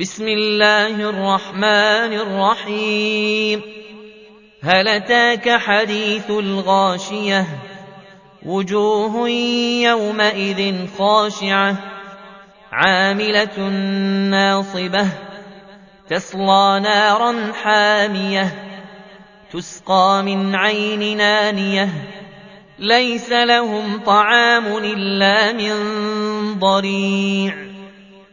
بسم الله الرحمن الرحيم هل أتاك حديث الغاشية؟ وجوه يومئذ خاشعة. عاملة ناصبة. تصلى نارا حامية. تسقى من عين نانية. ليس لهم طعام إلا من ضريع.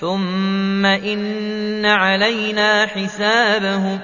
ثم إن علينا حسابهم